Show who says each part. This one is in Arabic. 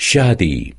Speaker 1: شادي